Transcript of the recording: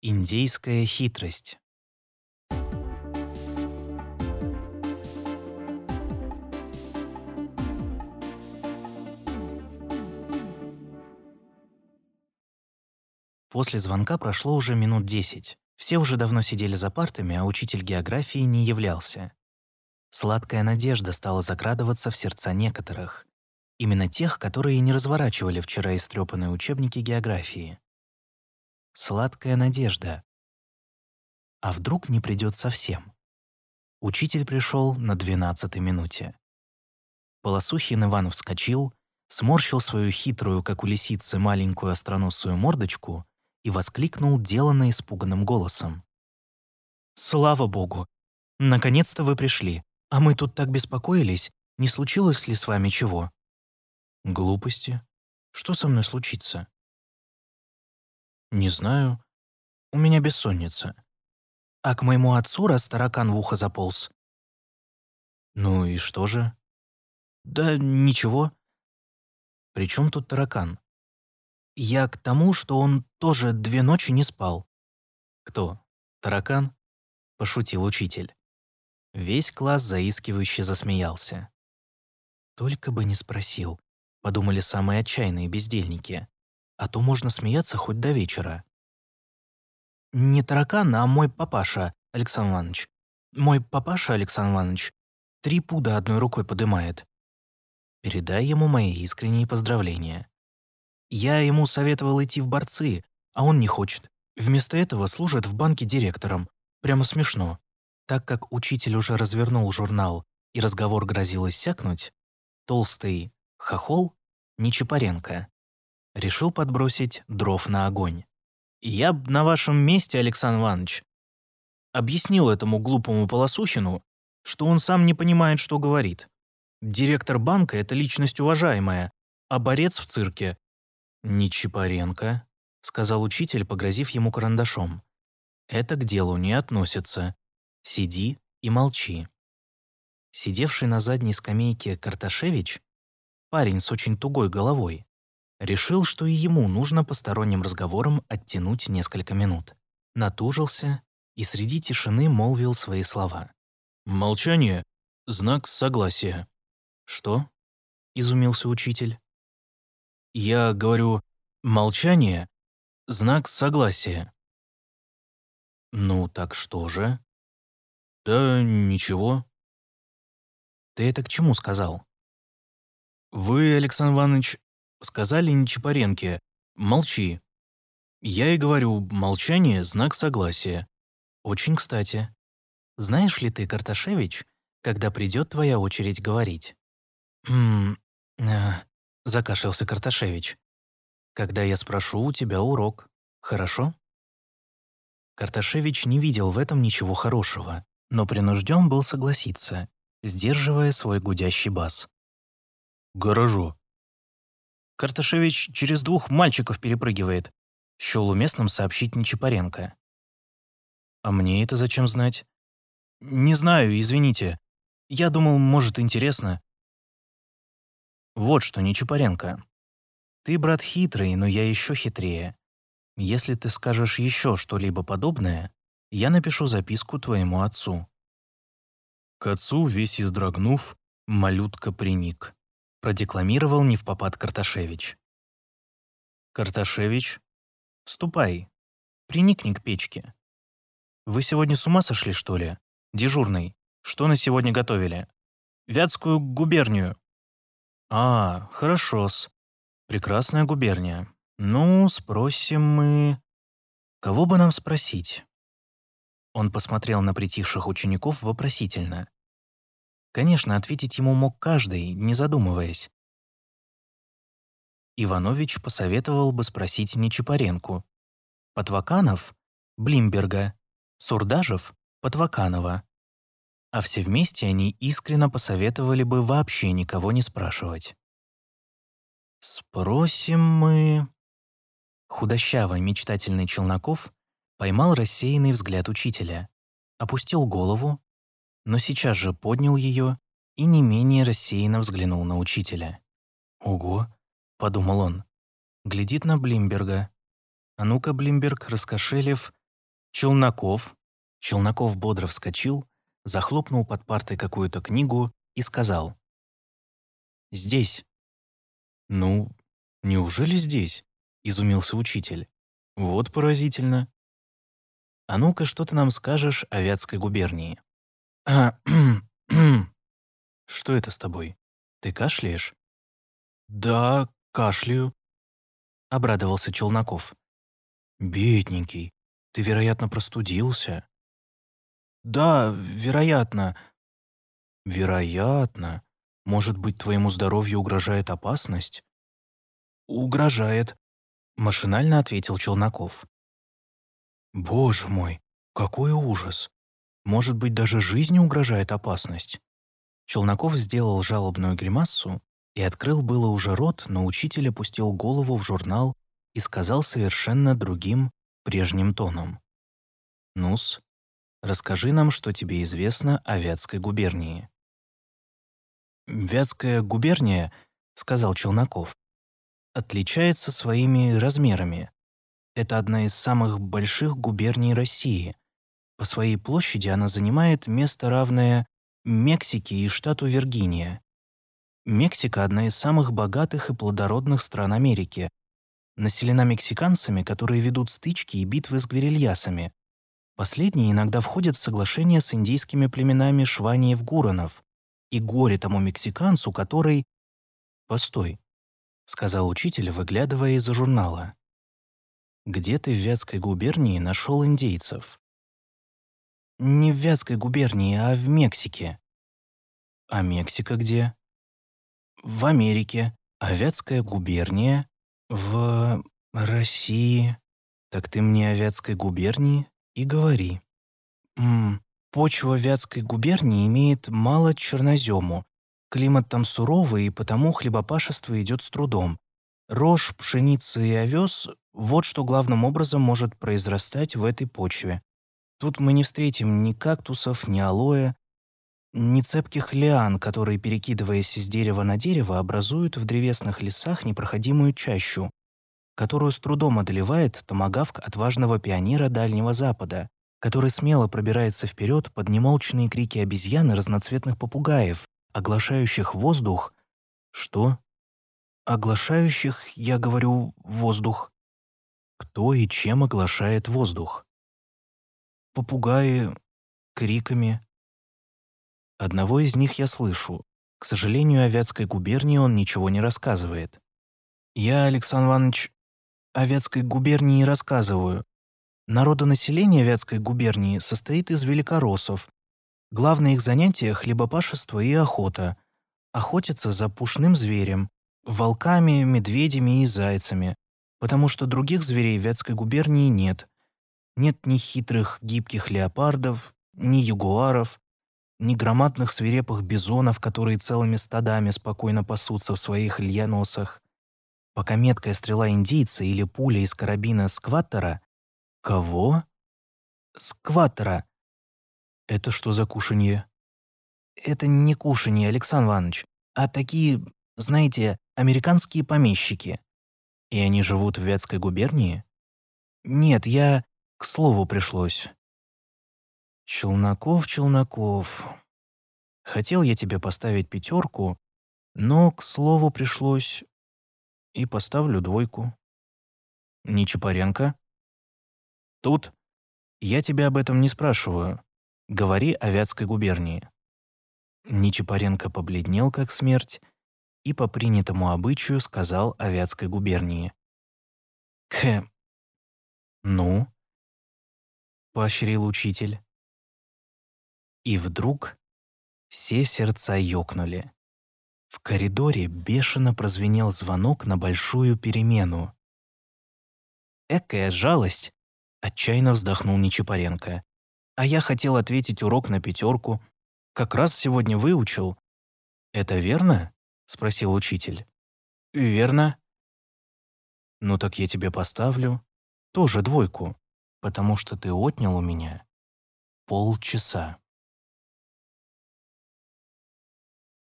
Индейская хитрость. После звонка прошло уже минут десять. Все уже давно сидели за партами, а учитель географии не являлся. Сладкая надежда стала закрадываться в сердца некоторых. Именно тех, которые не разворачивали вчера истрепанные учебники географии. Сладкая надежда. А вдруг не придет совсем? Учитель пришел на двенадцатой минуте. Полосухин Иван вскочил, сморщил свою хитрую, как у лисицы, маленькую остроносую мордочку и воскликнул деланно испуганным голосом. «Слава Богу! Наконец-то вы пришли, а мы тут так беспокоились, не случилось ли с вами чего?» «Глупости. Что со мной случится?» «Не знаю. У меня бессонница. А к моему отцу раз таракан в ухо заполз». «Ну и что же?» «Да ничего. При чем тут таракан?» Я к тому, что он тоже две ночи не спал. Кто? Таракан? Пошутил учитель. Весь класс заискивающе засмеялся. Только бы не спросил, подумали самые отчаянные бездельники. А то можно смеяться хоть до вечера. Не таракан, а мой папаша, Александр Иванович. Мой папаша, Александр Иванович, три пуда одной рукой подымает. Передай ему мои искренние поздравления. Я ему советовал идти в борцы, а он не хочет. Вместо этого служит в банке директором. Прямо смешно. Так как учитель уже развернул журнал и разговор грозил иссякнуть, толстый хохол, Нечапаренко, решил подбросить дров на огонь. «Я б на вашем месте, Александр Иванович, объяснил этому глупому Полосухину, что он сам не понимает, что говорит. Директор банка — это личность уважаемая, а борец в цирке «Не Чапаренко», — сказал учитель, погрозив ему карандашом. «Это к делу не относится. Сиди и молчи». Сидевший на задней скамейке Карташевич, парень с очень тугой головой, решил, что и ему нужно посторонним разговором оттянуть несколько минут. Натужился и среди тишины молвил свои слова. «Молчание — знак согласия». «Что?» — изумился учитель. Я говорю, молчание — знак согласия. Ну, так что же? Да ничего. Ты это к чему сказал? Вы, Александр Иванович, сказали Нечапаренке, молчи. Я и говорю, молчание — знак согласия. Очень кстати. Знаешь ли ты, Карташевич, когда придет твоя очередь говорить? Хм, закашлялся Карташевич. «Когда я спрошу у тебя урок, хорошо?» Карташевич не видел в этом ничего хорошего, но принужден был согласиться, сдерживая свой гудящий бас. «Гаражу». Карташевич через двух мальчиков перепрыгивает, счел уместным сообщить Нечапаренко. «А мне это зачем знать?» «Не знаю, извините. Я думал, может, интересно. Вот что, Нечапаренко. Ты, брат, хитрый, но я еще хитрее. Если ты скажешь еще что-либо подобное, я напишу записку твоему отцу». К отцу, весь издрогнув, малютка приник. Продекламировал не в попад Карташевич. «Карташевич, ступай, приникни к печке. Вы сегодня с ума сошли, что ли? Дежурный, что на сегодня готовили? Вятскую губернию, «А, хорошо-с. Прекрасная губерния. Ну, спросим мы... Кого бы нам спросить?» Он посмотрел на притихших учеников вопросительно. Конечно, ответить ему мог каждый, не задумываясь. Иванович посоветовал бы спросить Нечапаренку. Потваканов — Блимберга, Сурдажев — Потваканова а все вместе они искренно посоветовали бы вообще никого не спрашивать. «Спросим мы...» Худощавый мечтательный Челноков поймал рассеянный взгляд учителя, опустил голову, но сейчас же поднял ее и не менее рассеянно взглянул на учителя. «Ого!» — подумал он. Глядит на Блимберга. А ну-ка, Блимберг, раскошелев, Челноков. Челноков бодро вскочил, захлопнул под партой какую-то книгу и сказал. «Здесь». «Ну, неужели здесь?» — изумился учитель. «Вот поразительно. А ну-ка, что ты нам скажешь о Вятской губернии?» «А, что это с тобой? Ты кашляешь?» «Да, кашляю», — обрадовался Челноков. «Бедненький, ты, вероятно, простудился?» «Да, вероятно». «Вероятно. Может быть, твоему здоровью угрожает опасность?» «Угрожает», — машинально ответил Челноков. «Боже мой, какой ужас! Может быть, даже жизни угрожает опасность?» Челноков сделал жалобную гримассу и открыл было уже рот, но учитель опустил голову в журнал и сказал совершенно другим, прежним тоном. «Нус, расскажи нам, что тебе известно о Вятской губернии». «Вятская губерния», — сказал Челноков, — «отличается своими размерами. Это одна из самых больших губерний России. По своей площади она занимает место, равное Мексике и штату Виргиния. Мексика – одна из самых богатых и плодородных стран Америки. Населена мексиканцами, которые ведут стычки и битвы с гвирильясами. Последние иногда входят в соглашение с индейскими племенами шваниев-гуранов. И горе тому мексиканцу, который... «Постой», — сказал учитель, выглядывая из-за журнала. «Где ты в Вятской губернии нашел индейцев?» «Не в Вятской губернии, а в Мексике». «А Мексика где?» в Америке, а Вятская губерния в России. Так ты мне о Вятской губернии и говори. М почва Вятской губернии имеет мало чернозему. Климат там суровый, и потому хлебопашество идет с трудом. Рожь, пшеница и овес – вот что главным образом может произрастать в этой почве. Тут мы не встретим ни кактусов, ни алоэ, Нецепких лиан, которые, перекидываясь из дерева на дерево, образуют в древесных лесах непроходимую чащу, которую с трудом одолевает томагавк отважного пионера Дальнего Запада, который смело пробирается вперед под немолчные крики обезьян и разноцветных попугаев, оглашающих воздух... Что? Оглашающих, я говорю, воздух. Кто и чем оглашает воздух? Попугаи криками, Одного из них я слышу. К сожалению, о губернии он ничего не рассказывает. Я, Александр Иванович, о губернии рассказываю. Народонаселение Вятской губернии состоит из великороссов. Главное их занятие – хлебопашество и охота. Охотятся за пушным зверем, волками, медведями и зайцами, потому что других зверей в Вятской губернии нет. Нет ни хитрых гибких леопардов, ни ягуаров, ни громадных свирепых бизонов, которые целыми стадами спокойно пасутся в своих льяносах. Пока меткая стрела индийца или пуля из карабина скваттера... Кого? Скваттера. Это что за кушанье? Это не кушанье, Александр Иванович, а такие, знаете, американские помещики. И они живут в Вятской губернии? Нет, я... К слову пришлось. Челноков, Челноков. Хотел я тебе поставить пятерку, но, к слову, пришлось... И поставлю двойку. Не Чапаренко? Тут я тебя об этом не спрашиваю. Говори о Вятской губернии. Нечапаренко побледнел, как смерть, и по принятому обычаю сказал о Вятской губернии. «Кхе». «Ну?» — поощрил учитель. И вдруг все сердца ёкнули. В коридоре бешено прозвенел звонок на большую перемену. «Экая жалость!» — отчаянно вздохнул Нечапаренко. «А я хотел ответить урок на пятерку. Как раз сегодня выучил». «Это верно?» — спросил учитель. «Верно». «Ну так я тебе поставлю тоже двойку, потому что ты отнял у меня полчаса».